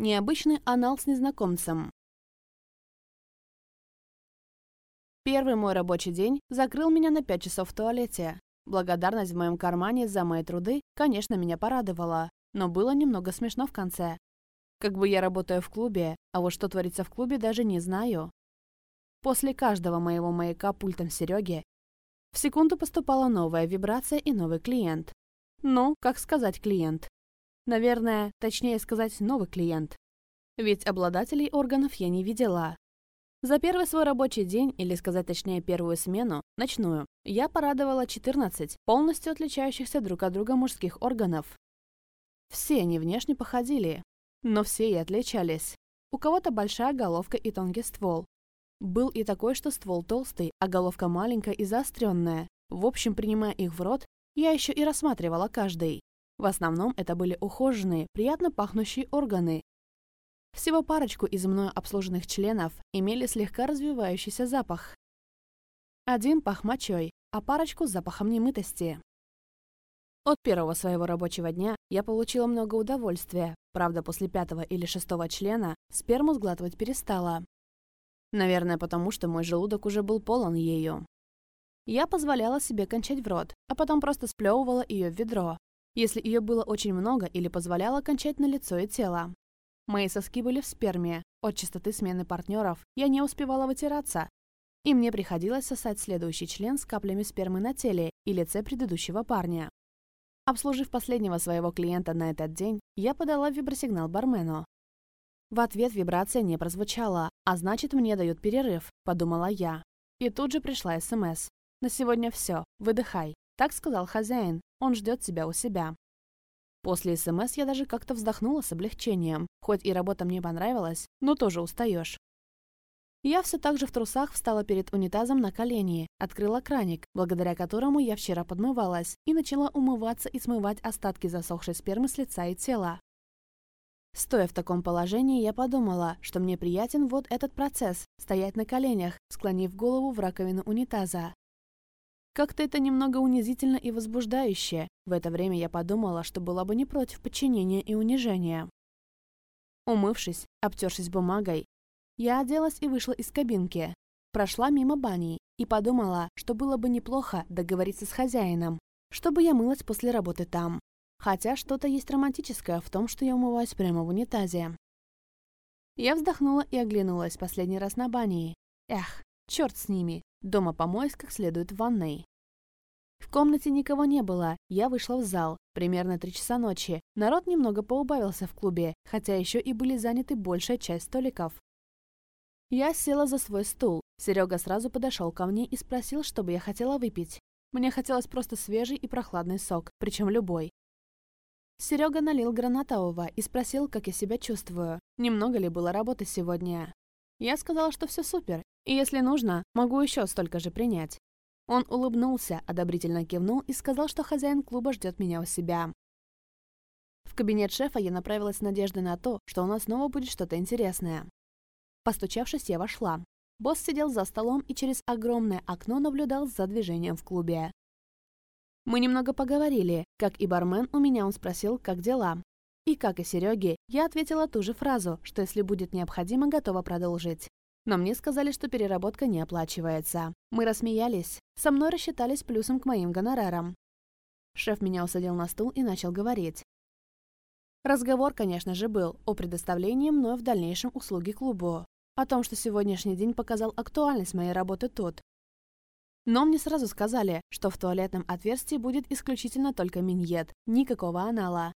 Необычный анал с незнакомцем. Первый мой рабочий день закрыл меня на 5 часов в туалете. Благодарность в моем кармане за мои труды, конечно, меня порадовала, но было немного смешно в конце. Как бы я работаю в клубе, а вот что творится в клубе, даже не знаю. После каждого моего маяка пультом Сереги в секунду поступала новая вибрация и новый клиент. Ну, как сказать клиент? Наверное, точнее сказать новый клиент ведь обладателей органов я не видела. За первый свой рабочий день, или сказать точнее первую смену, ночную, я порадовала 14 полностью отличающихся друг от друга мужских органов. Все они внешне походили, но все и отличались. У кого-то большая головка и тонкий ствол. Был и такой, что ствол толстый, а головка маленькая и заостренная. В общем, принимая их в рот, я еще и рассматривала каждый. В основном это были ухоженные, приятно пахнущие органы, всего парочку из мною обслуженных членов имели слегка развивающийся запах. Один пах мочой, а парочку с запахом немытости. От первого своего рабочего дня я получила много удовольствия, правда, после пятого или шестого члена сперму сглатывать перестала. Наверное, потому что мой желудок уже был полон ею. Я позволяла себе кончать в рот, а потом просто сплевывала ее в ведро, если ее было очень много или позволяла кончать на лицо и тело. Мои соски были в сперме. От частоты смены партнеров я не успевала вытираться, и мне приходилось сосать следующий член с каплями спермы на теле и лице предыдущего парня. Обслужив последнего своего клиента на этот день, я подала вибросигнал бармену. В ответ вибрация не прозвучала, а значит, мне дают перерыв, подумала я. И тут же пришла СМС. Эм «На сегодня все, выдыхай», — так сказал хозяин, он ждет тебя у себя. После СМС я даже как-то вздохнула с облегчением. Хоть и работа мне понравилась, но тоже устаешь. Я все так же в трусах встала перед унитазом на колени, открыла краник, благодаря которому я вчера подмывалась, и начала умываться и смывать остатки засохшей спермы с лица и тела. Стоя в таком положении, я подумала, что мне приятен вот этот процесс – стоять на коленях, склонив голову в раковину унитаза. Как-то это немного унизительно и возбуждающе. В это время я подумала, что была бы не против подчинения и унижения. Умывшись, обтершись бумагой, я оделась и вышла из кабинки. Прошла мимо бани и подумала, что было бы неплохо договориться с хозяином, чтобы я мылась после работы там. Хотя что-то есть романтическое в том, что я умываюсь прямо в унитазе. Я вздохнула и оглянулась последний раз на бани. Эх, черт с ними, Дома помоюсь как следует в ванной. В комнате никого не было, я вышла в зал, примерно 3 часа ночи. Народ немного поубавился в клубе, хотя еще и были заняты большая часть столиков. Я села за свой стул. Серега сразу подошел ко мне и спросил, что бы я хотела выпить. Мне хотелось просто свежий и прохладный сок, причем любой. Серега налил гранатового и спросил, как я себя чувствую, немного ли было работы сегодня. Я сказала, что все супер, и если нужно, могу еще столько же принять». Он улыбнулся, одобрительно кивнул и сказал, что хозяин клуба ждет меня у себя. В кабинет шефа я направилась с надеждой на то, что у нас снова будет что-то интересное. Постучавшись, я вошла. Босс сидел за столом и через огромное окно наблюдал за движением в клубе. Мы немного поговорили. Как и бармен, у меня он спросил, как дела. И как и Сереге, я ответила ту же фразу, что если будет необходимо, готова продолжить. Но мне сказали, что переработка не оплачивается. Мы рассмеялись. Со мной рассчитались плюсом к моим гонорарам. Шеф меня усадил на стул и начал говорить. Разговор, конечно же, был о предоставлении мной в дальнейшем услуги клубу, о том, что сегодняшний день показал актуальность моей работы тут. Но мне сразу сказали, что в туалетном отверстии будет исключительно только миньет, никакого анала,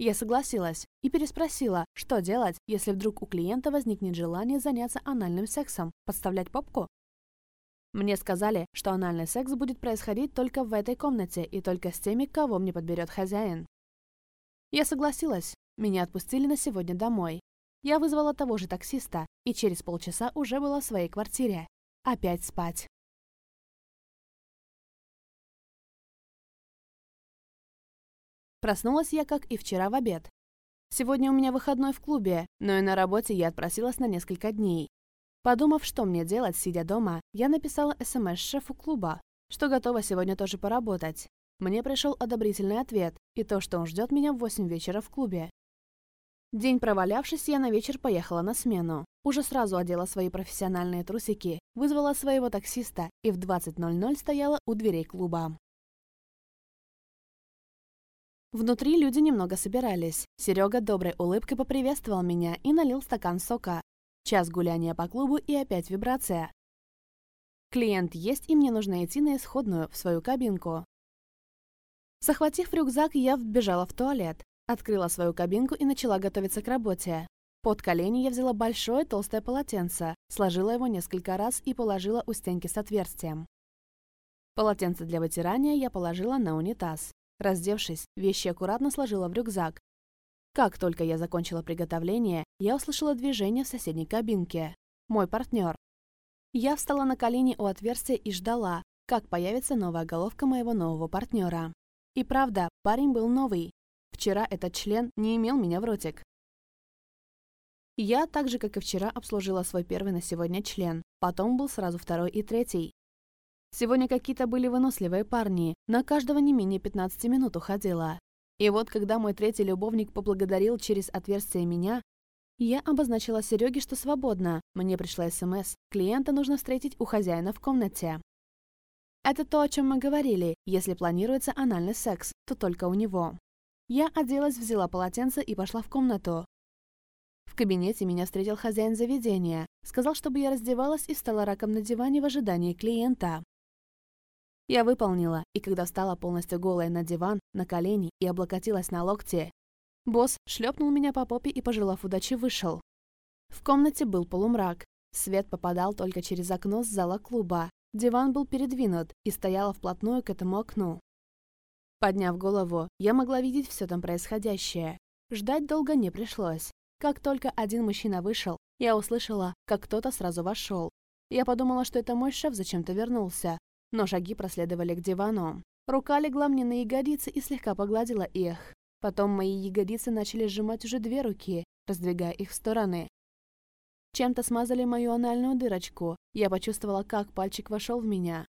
я согласилась и переспросила, что делать, если вдруг у клиента возникнет желание заняться анальным сексом, подставлять попку? Мне сказали, что анальный секс будет происходить только в этой комнате и только с теми, кого мне подберет хозяин. Я согласилась. Меня отпустили на сегодня домой. Я вызвала того же таксиста и через полчаса уже была в своей квартире. Опять спать. Проснулась я, как и вчера, в обед. Сегодня у меня выходной в клубе, но и на работе я отпросилась на несколько дней. Подумав, что мне делать, сидя дома, я написала СМС шефу клуба, что готова сегодня тоже поработать. Мне пришел одобрительный ответ и то, что он ждет меня в 8 вечера в клубе. День провалявшись, я на вечер поехала на смену. Уже сразу одела свои профессиональные трусики, вызвала своего таксиста и в 20.00 стояла у дверей клуба. Внутри люди немного собирались. Серега доброй улыбкой поприветствовал меня и налил стакан сока. Час гуляния по клубу и опять вибрация. Клиент есть, и мне нужно идти на исходную, в свою кабинку. Захватив рюкзак, я вбежала в туалет, открыла свою кабинку и начала готовиться к работе. Под колени я взяла большое толстое полотенце, сложила его несколько раз и положила у стенки с отверстием. Полотенце для вытирания я положила на унитаз. Раздевшись, вещи аккуратно сложила в рюкзак. Как только я закончила приготовление, я услышала движение в соседней кабинке. Мой партнер. Я встала на колени у отверстия и ждала, как появится новая головка моего нового партнера. И правда, парень был новый. Вчера этот член не имел меня в ротик. Я, так же как и вчера, обслужила свой первый на сегодня член. Потом был сразу второй и третий. Сегодня какие-то были выносливые парни, на каждого не менее 15 минут уходило. И вот, когда мой третий любовник поблагодарил через отверстие меня, я обозначила Сереге, что свободно. Мне пришла СМС. Клиента нужно встретить у хозяина в комнате. Это то, о чем мы говорили. Если планируется анальный секс, то только у него. Я оделась, взяла полотенце и пошла в комнату. В кабинете меня встретил хозяин заведения. Сказал, чтобы я раздевалась и стала раком на диване в ожидании клиента. Я выполнила, и когда встала полностью голая на диван, на колени и облокотилась на локте, босс шлепнул меня по попе и, пожелав удачи, вышел. В комнате был полумрак. Свет попадал только через окно с зала клуба. Диван был передвинут и стояла вплотную к этому окну. Подняв голову, я могла видеть все там происходящее. Ждать долго не пришлось. Как только один мужчина вышел, я услышала, как кто-то сразу вошел. Я подумала, что это мой шеф зачем-то вернулся, но шаги проследовали к дивану. Рука легла мне на ягодицы и слегка погладила их. Потом мои ягодицы начали сжимать уже две руки, раздвигая их в стороны. Чем-то смазали мою анальную дырочку. Я почувствовала, как пальчик вошел в меня.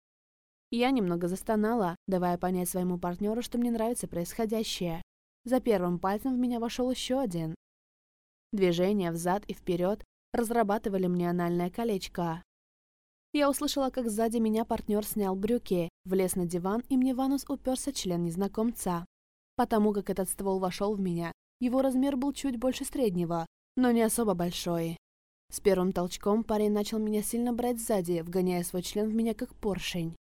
Я немного застонала, давая понять своему партнеру, что мне нравится происходящее. За первым пальцем в меня вошел еще один. Движения взад и вперед разрабатывали мне анальное колечко. Я услышала, как сзади меня партнер снял брюки, влез на диван, и мне в анус уперся член незнакомца. Потому как этот ствол вошел в меня, его размер был чуть больше среднего, но не особо большой. С первым толчком парень начал меня сильно брать сзади, вгоняя свой член в меня как поршень.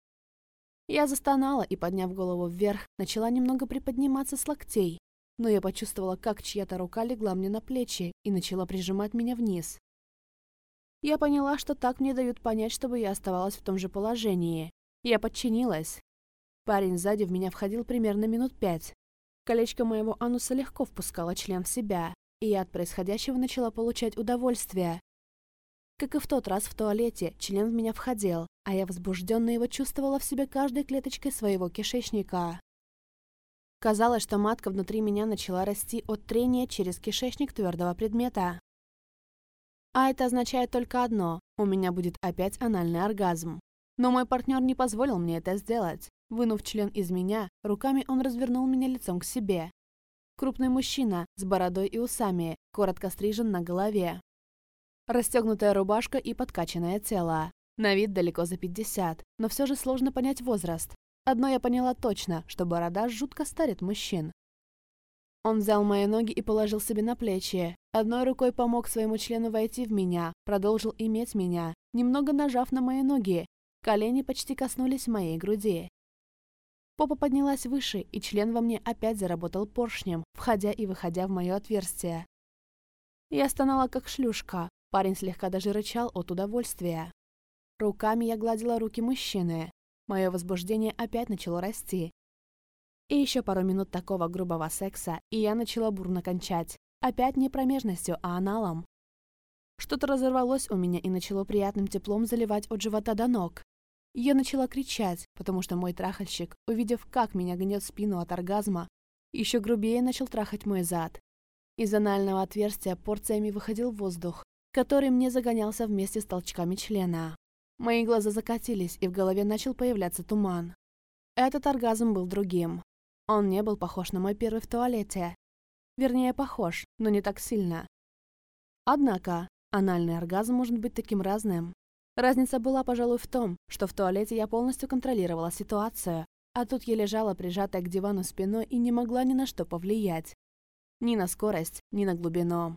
Я застонала и, подняв голову вверх, начала немного приподниматься с локтей, но я почувствовала, как чья-то рука легла мне на плечи и начала прижимать меня вниз. Я поняла, что так мне дают понять, чтобы я оставалась в том же положении. Я подчинилась. Парень сзади в меня входил примерно минут пять. Колечко моего ануса легко впускало член в себя, и я от происходящего начала получать удовольствие. Как и в тот раз в туалете, член в меня входил, а я возбужденно его чувствовала в себе каждой клеточкой своего кишечника. Казалось, что матка внутри меня начала расти от трения через кишечник твердого предмета. А это означает только одно – у меня будет опять анальный оргазм. Но мой партнер не позволил мне это сделать. Вынув член из меня, руками он развернул меня лицом к себе. Крупный мужчина, с бородой и усами, коротко стрижен на голове. Расстегнутая рубашка и подкачанное тело. На вид далеко за 50, но все же сложно понять возраст. Одно я поняла точно, что борода жутко старит мужчин. Он взял мои ноги и положил себе на плечи. Одной рукой помог своему члену войти в меня, продолжил иметь меня, немного нажав на мои ноги. Колени почти коснулись моей груди. Попа поднялась выше, и член во мне опять заработал поршнем, входя и выходя в мое отверстие. Я стонала, как шлюшка. Парень слегка даже рычал от удовольствия. Руками я гладила руки мужчины. Мое возбуждение опять начало расти, и еще пару минут такого грубого секса, и я начала бурно кончать. Опять не промежностью, а аналом. Что-то разорвалось у меня и начало приятным теплом заливать от живота до ног. Я начала кричать, потому что мой трахальщик, увидев, как меня гнет спину от оргазма, еще грубее начал трахать мой зад. Из анального отверстия порциями выходил воздух, который мне загонялся вместе с толчками члена. Мои глаза закатились, и в голове начал появляться туман. Этот оргазм был другим. Он не был похож на мой первый в туалете. Вернее, похож, но не так сильно. Однако, анальный оргазм может быть таким разным. Разница была, пожалуй, в том, что в туалете я полностью контролировала ситуацию, а тут я лежала прижатая к дивану спиной и не могла ни на что повлиять. Ни на скорость, ни на глубину.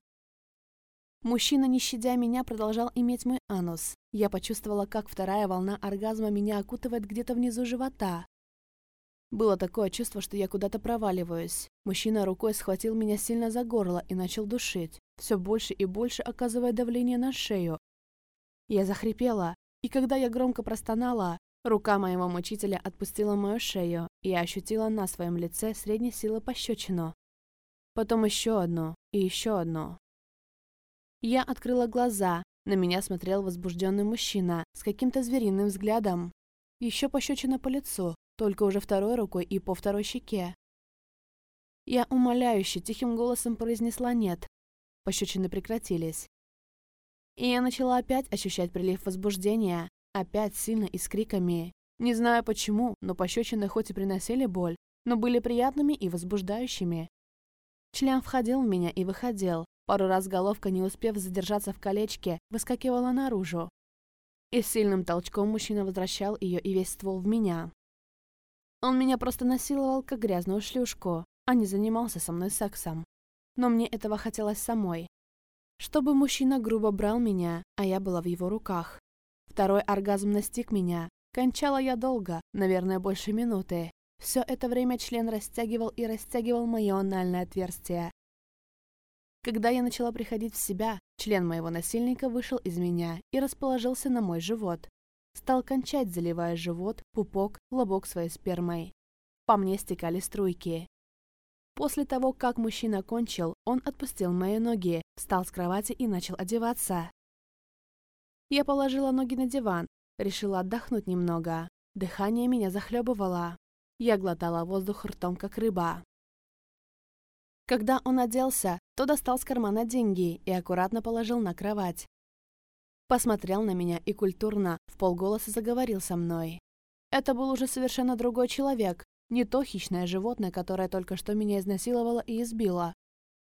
Мужчина, не щадя меня, продолжал иметь мой анус. Я почувствовала, как вторая волна оргазма меня окутывает где-то внизу живота, было такое чувство, что я куда-то проваливаюсь. Мужчина рукой схватил меня сильно за горло и начал душить, все больше и больше оказывая давление на шею. Я захрипела, и когда я громко простонала, рука моего мучителя отпустила мою шею, и я ощутила на своем лице средней силы пощечину. Потом еще одно и еще одно. Я открыла глаза, на меня смотрел возбужденный мужчина с каким-то звериным взглядом. Еще пощечина по лицу, только уже второй рукой и по второй щеке. Я умоляюще тихим голосом произнесла «нет». Пощечины прекратились. И я начала опять ощущать прилив возбуждения, опять сильно и с криками. Не знаю почему, но пощечины хоть и приносили боль, но были приятными и возбуждающими. Член входил в меня и выходил. Пару раз головка, не успев задержаться в колечке, выскакивала наружу. И сильным толчком мужчина возвращал ее и весь ствол в меня. Он меня просто насиловал, как грязную шлюшку, а не занимался со мной сексом. Но мне этого хотелось самой. Чтобы мужчина грубо брал меня, а я была в его руках. Второй оргазм настиг меня. Кончала я долго, наверное, больше минуты. Все это время член растягивал и растягивал мое анальное отверстие. Когда я начала приходить в себя, член моего насильника вышел из меня и расположился на мой живот, стал кончать, заливая живот, пупок, лобок своей спермой. По мне стекали струйки. После того, как мужчина кончил, он отпустил мои ноги, встал с кровати и начал одеваться. Я положила ноги на диван, решила отдохнуть немного. Дыхание меня захлебывало. Я глотала воздух ртом, как рыба. Когда он оделся, то достал с кармана деньги и аккуратно положил на кровать. Посмотрел на меня и культурно, вполголоса заговорил со мной. Это был уже совершенно другой человек, не то хищное животное, которое только что меня изнасиловало и избило.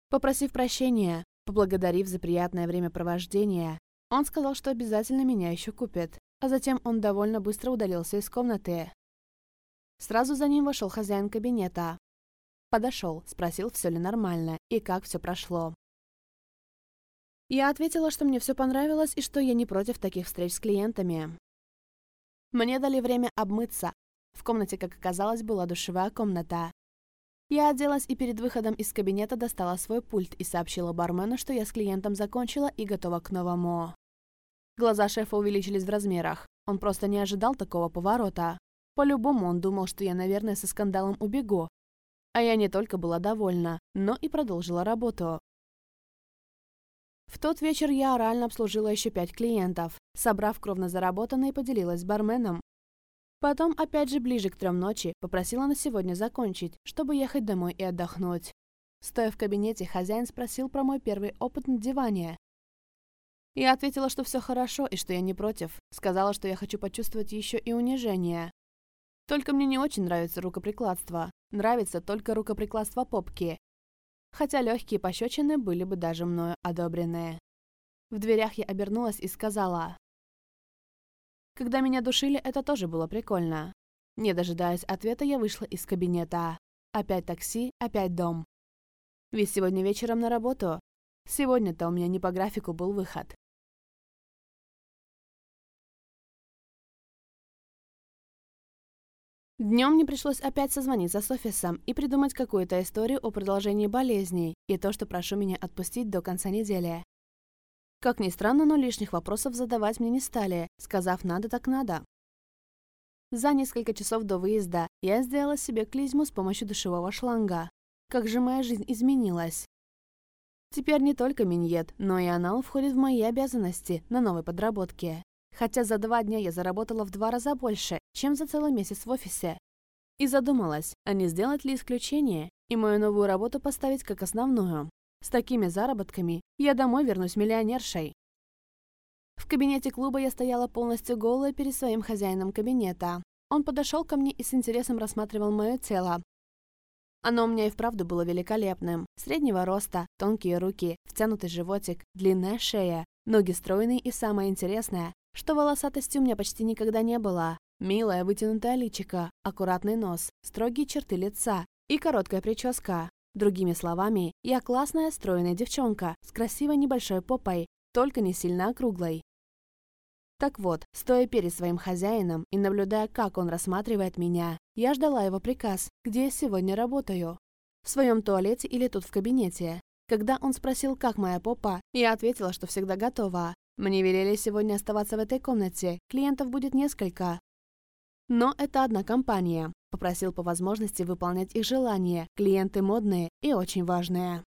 Попросив прощения, поблагодарив за приятное времяпровождение, он сказал, что обязательно меня еще купит, а затем он довольно быстро удалился из комнаты. Сразу за ним вошел хозяин кабинета. Подошел, спросил, все ли нормально и как все прошло. Я ответила, что мне все понравилось и что я не против таких встреч с клиентами. Мне дали время обмыться. В комнате, как оказалось, была душевая комната. Я оделась и перед выходом из кабинета достала свой пульт и сообщила бармену, что я с клиентом закончила и готова к новому. Глаза шефа увеличились в размерах. Он просто не ожидал такого поворота. По-любому он думал, что я, наверное, со скандалом убегу. А я не только была довольна, но и продолжила работу. В тот вечер я орально обслужила еще пять клиентов. Собрав кровно и поделилась с барменом. Потом, опять же, ближе к трем ночи, попросила на сегодня закончить, чтобы ехать домой и отдохнуть. Стоя в кабинете, хозяин спросил про мой первый опыт на диване. Я ответила, что все хорошо и что я не против. Сказала, что я хочу почувствовать еще и унижение. Только мне не очень нравится рукоприкладство. Нравится только рукоприкладство попки хотя легкие пощечины были бы даже мною одобренные. В дверях я обернулась и сказала. Когда меня душили, это тоже было прикольно. Не дожидаясь ответа, я вышла из кабинета. Опять такси, опять дом. Ведь сегодня вечером на работу. Сегодня-то у меня не по графику был выход. Днем мне пришлось опять созвониться с офисом и придумать какую-то историю о продолжении болезней и то, что прошу меня отпустить до конца недели. Как ни странно, но лишних вопросов задавать мне не стали, сказав «надо так надо». За несколько часов до выезда я сделала себе клизму с помощью душевого шланга. Как же моя жизнь изменилась. Теперь не только миньет, но и анал входит в мои обязанности на новой подработке хотя за два дня я заработала в два раза больше, чем за целый месяц в офисе. И задумалась, а не сделать ли исключение и мою новую работу поставить как основную. С такими заработками я домой вернусь миллионершей. В кабинете клуба я стояла полностью голая перед своим хозяином кабинета. Он подошел ко мне и с интересом рассматривал мое тело. Оно у меня и вправду было великолепным. Среднего роста, тонкие руки, втянутый животик, длинная шея, ноги стройные и самое интересное что волосатости у меня почти никогда не было. Милая вытянутая личика, аккуратный нос, строгие черты лица и короткая прическа. Другими словами, я классная стройная девчонка с красивой небольшой попой, только не сильно округлой. Так вот, стоя перед своим хозяином и наблюдая, как он рассматривает меня, я ждала его приказ, где я сегодня работаю. В своем туалете или тут в кабинете. Когда он спросил, как моя попа, я ответила, что всегда готова. Мне велели сегодня оставаться в этой комнате, клиентов будет несколько. Но это одна компания. Попросил по возможности выполнять их желания, клиенты модные и очень важные.